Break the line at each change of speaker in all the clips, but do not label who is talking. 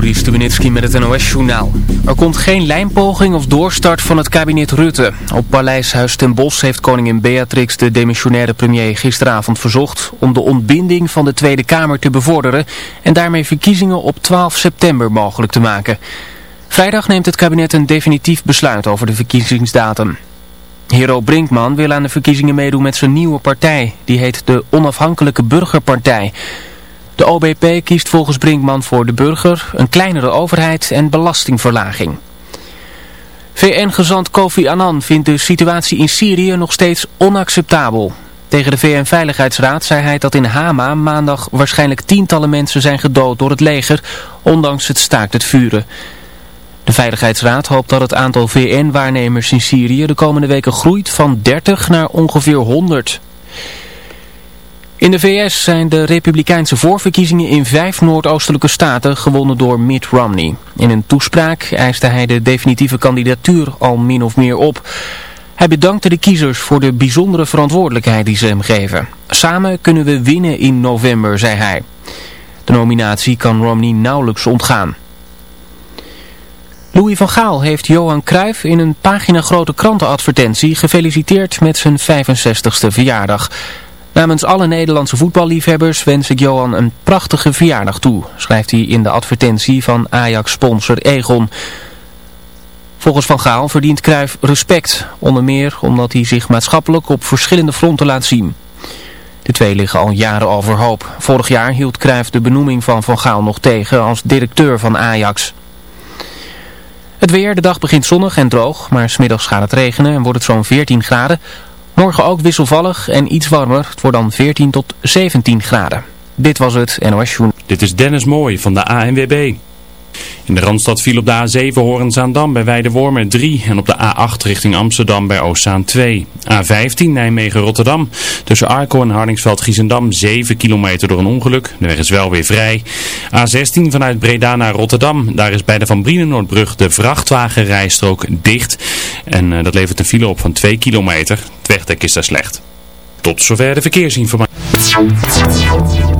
Juri Stubenitski met het NOS-journaal. Er komt geen lijnpoging of doorstart van het kabinet Rutte. Op Paleishuis ten Bosch heeft koningin Beatrix de demissionaire premier gisteravond verzocht... om de ontbinding van de Tweede Kamer te bevorderen... en daarmee verkiezingen op 12 september mogelijk te maken. Vrijdag neemt het kabinet een definitief besluit over de verkiezingsdatum. Hero Brinkman wil aan de verkiezingen meedoen met zijn nieuwe partij. Die heet de Onafhankelijke Burgerpartij... De OBP kiest volgens Brinkman voor de burger, een kleinere overheid en belastingverlaging. VN-gezant Kofi Annan vindt de situatie in Syrië nog steeds onacceptabel. Tegen de VN-veiligheidsraad zei hij dat in Hama maandag waarschijnlijk tientallen mensen zijn gedood door het leger, ondanks het staakt het vuren. De Veiligheidsraad hoopt dat het aantal VN-waarnemers in Syrië de komende weken groeit van 30 naar ongeveer 100. In de VS zijn de republikeinse voorverkiezingen in vijf noordoostelijke staten gewonnen door Mitt Romney. In een toespraak eiste hij de definitieve kandidatuur al min of meer op. Hij bedankte de kiezers voor de bijzondere verantwoordelijkheid die ze hem geven. Samen kunnen we winnen in november, zei hij. De nominatie kan Romney nauwelijks ontgaan. Louis van Gaal heeft Johan Cruijff in een pagina grote krantenadvertentie gefeliciteerd met zijn 65ste verjaardag. Namens alle Nederlandse voetballiefhebbers wens ik Johan een prachtige verjaardag toe, schrijft hij in de advertentie van Ajax-sponsor Egon. Volgens Van Gaal verdient Cruijff respect, onder meer omdat hij zich maatschappelijk op verschillende fronten laat zien. De twee liggen al jaren overhoop. Vorig jaar hield Cruijff de benoeming van Van Gaal nog tegen als directeur van Ajax. Het weer, de dag begint zonnig en droog, maar smiddags gaat het regenen en wordt het zo'n 14 graden. Morgen ook wisselvallig en iets warmer. Het wordt dan 14 tot 17 graden. Dit was het NOS Joen.
Dit is Dennis Mooij van de ANWB. In de Randstad viel op de A7 Horenzaandam bij Weidewormen 3 en op de A8 richting Amsterdam bij Oostzaan 2. A15 Nijmegen-Rotterdam tussen Arco en Hardingsveld-Giezendam 7 kilometer door een ongeluk. De weg is wel weer vrij. A16 vanuit Breda naar Rotterdam. Daar is bij de Van Brienenoordbrug de vrachtwagenrijstrook dicht. En uh, dat levert een file op van 2 kilometer. Het wegdek is daar slecht. Tot zover de verkeersinformatie.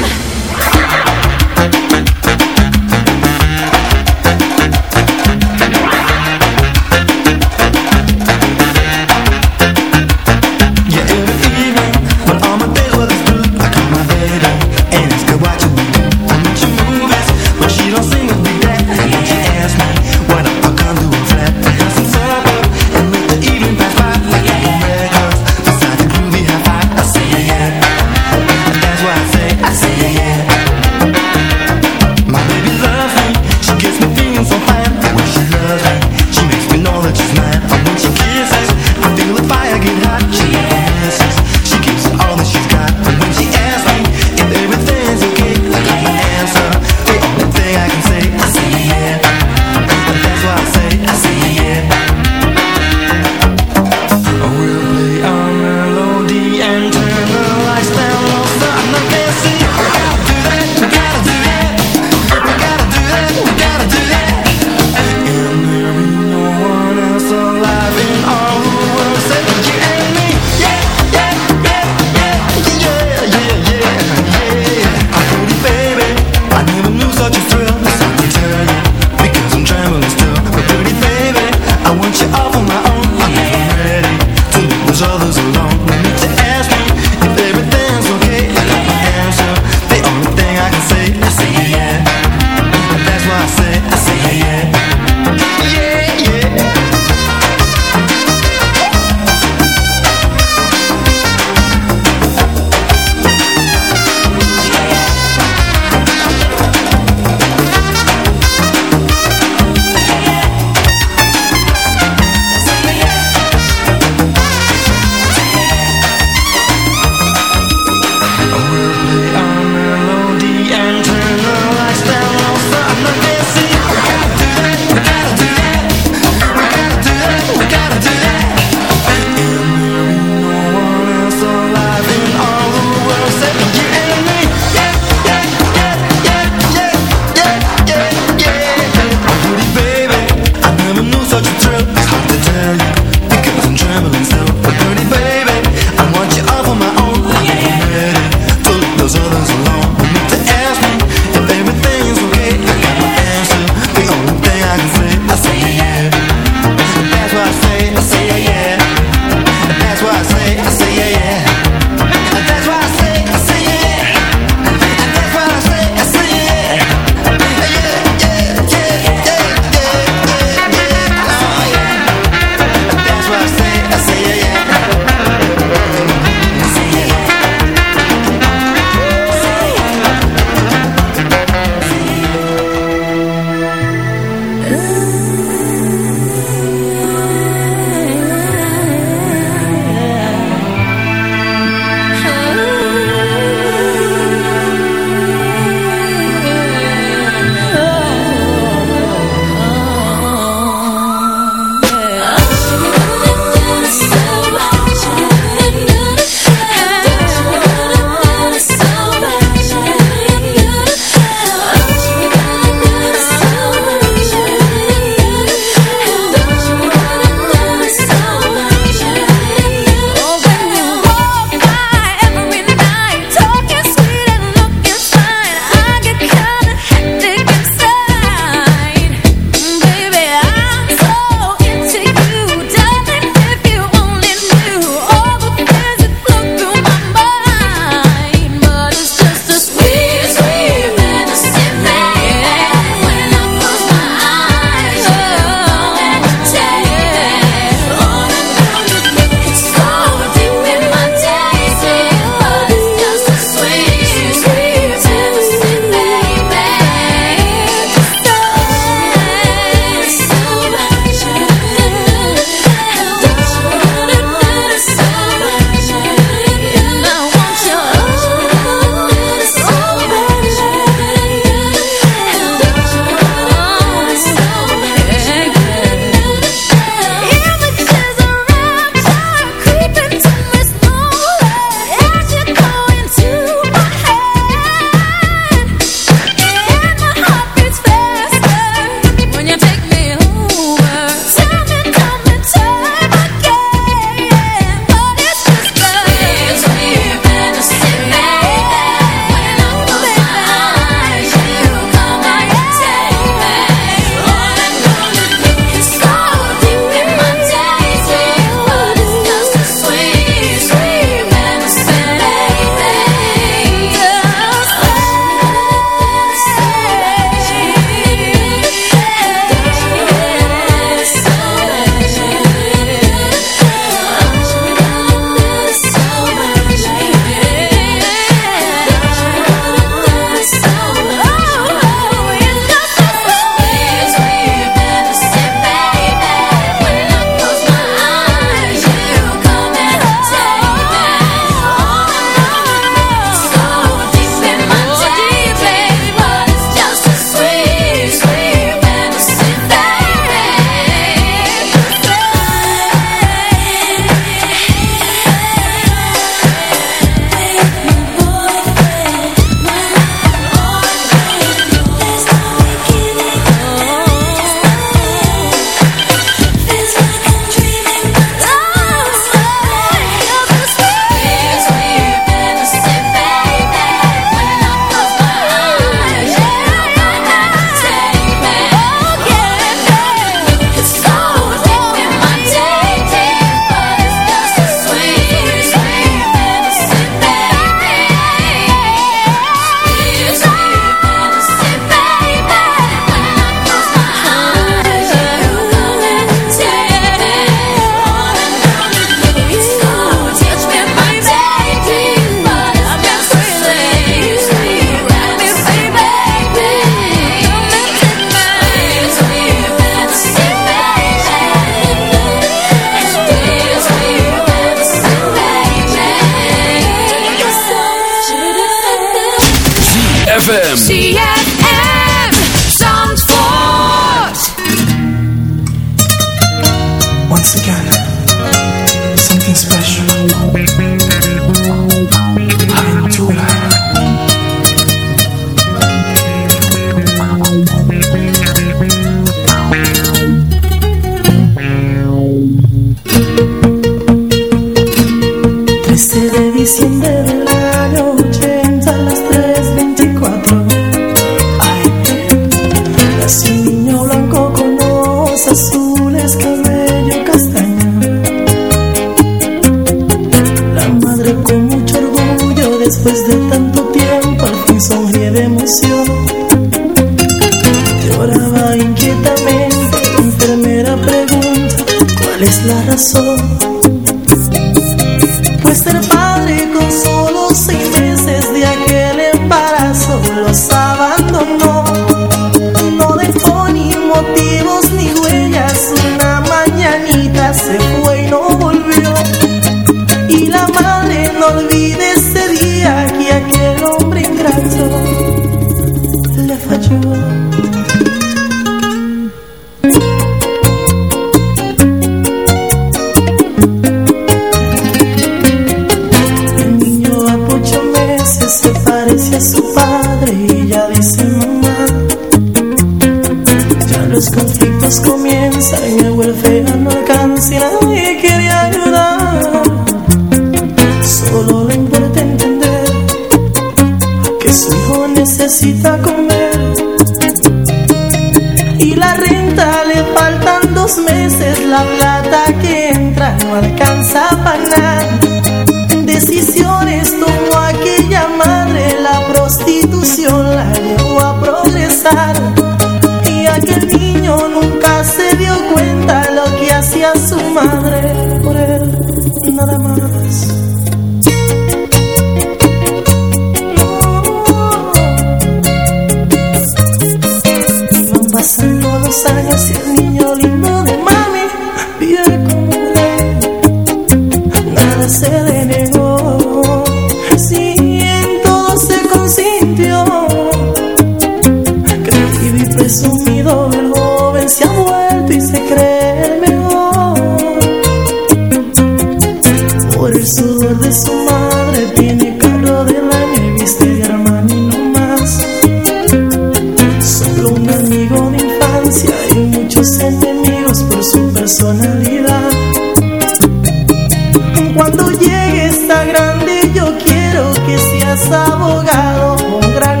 pecado con gran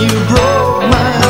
You
broke my heart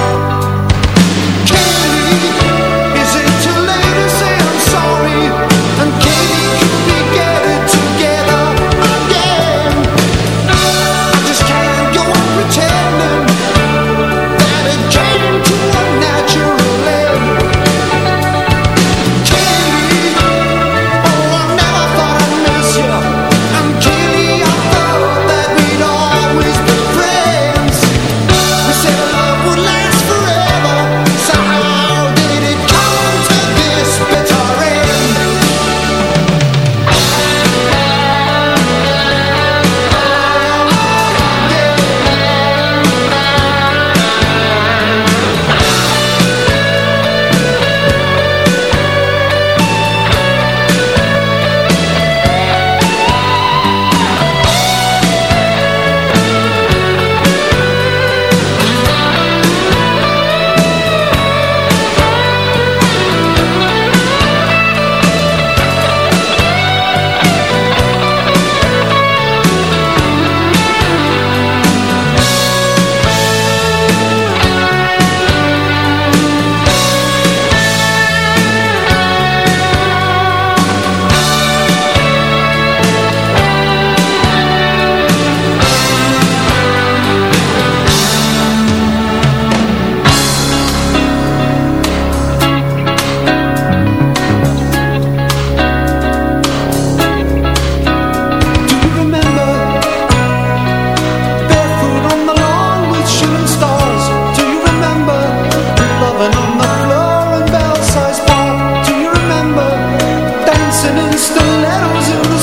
in the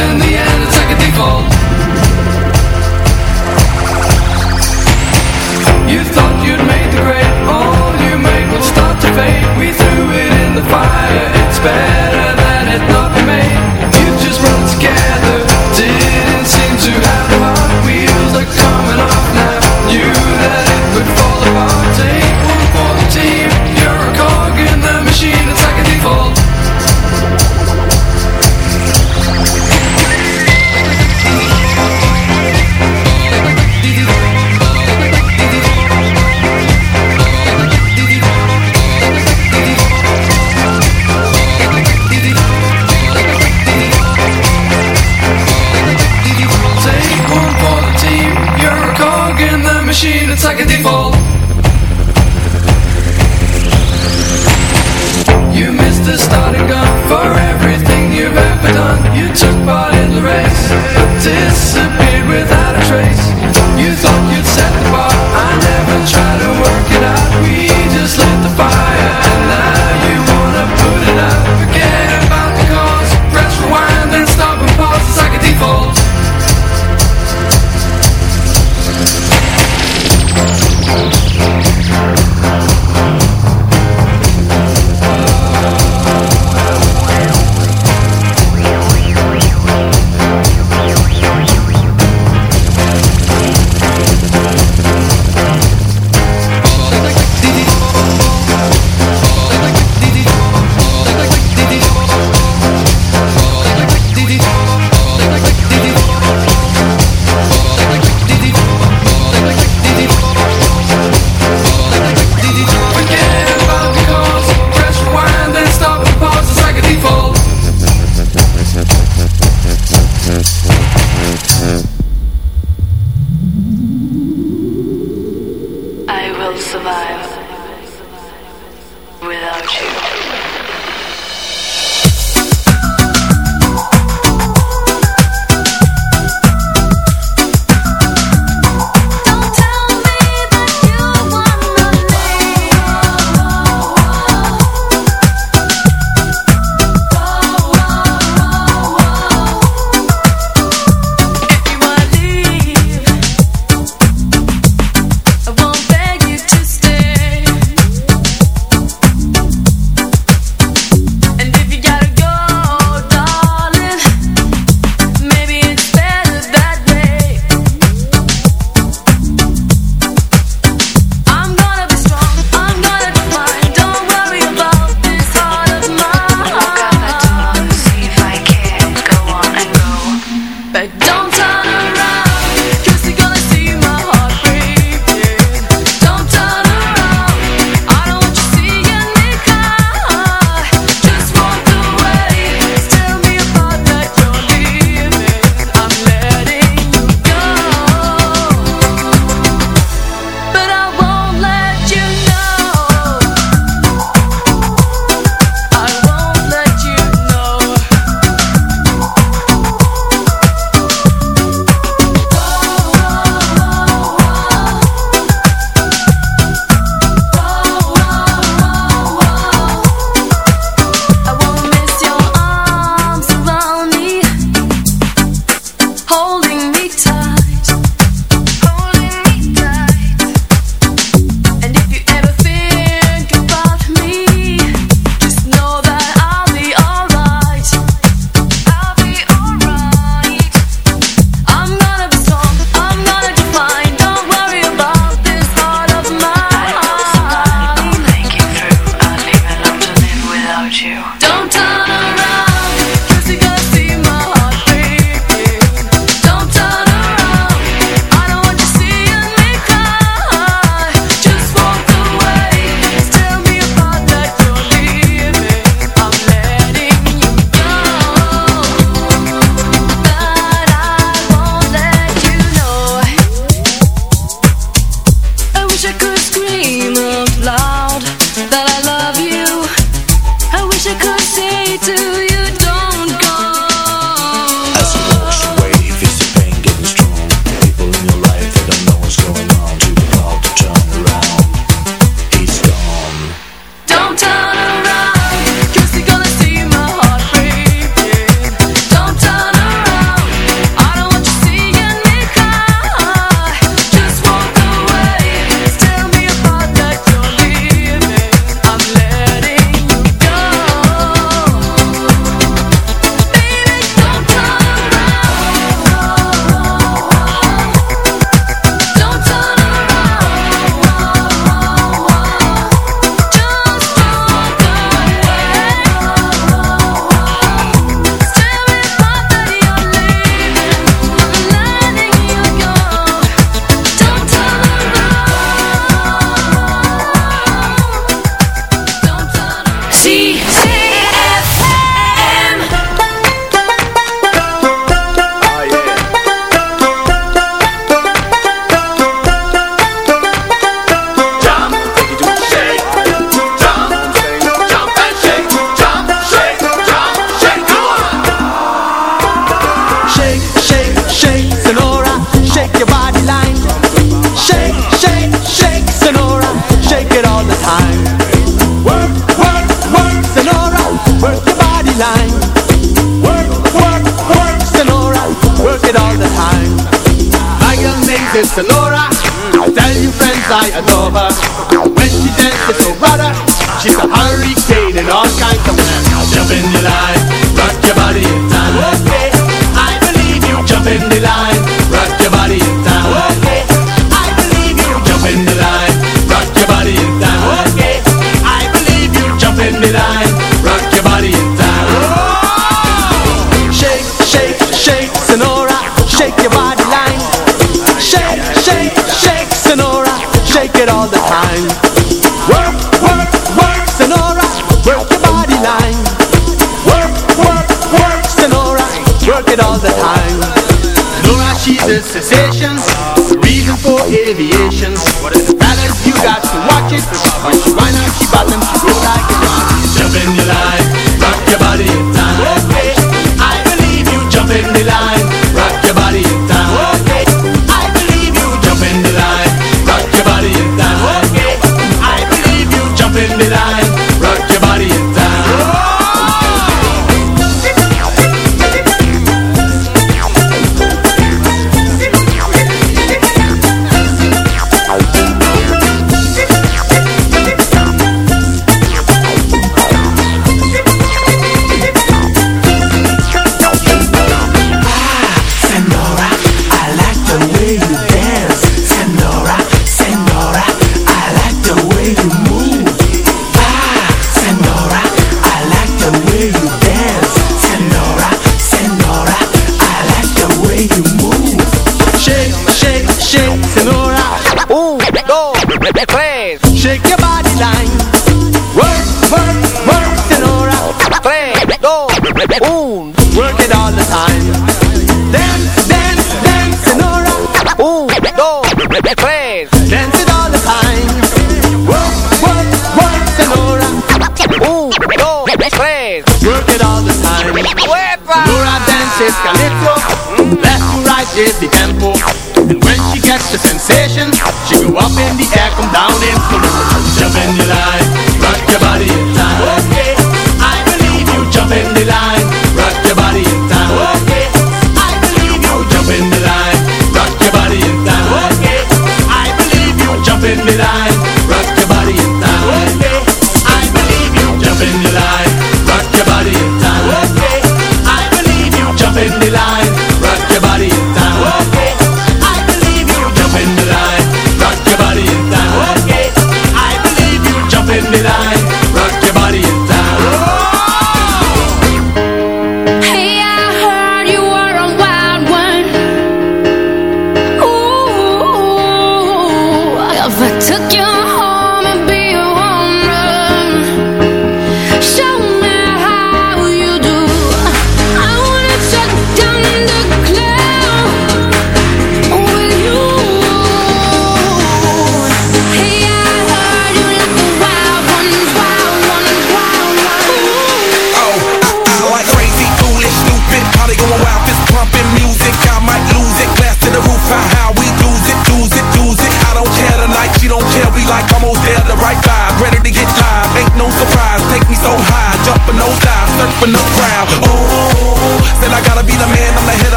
and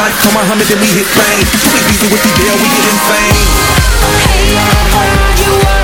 like
to Muhammad and we hit fame. Too easy with the deal, we get fame.
Hey, I heard you
are.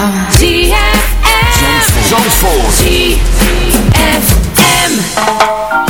ZFM F M.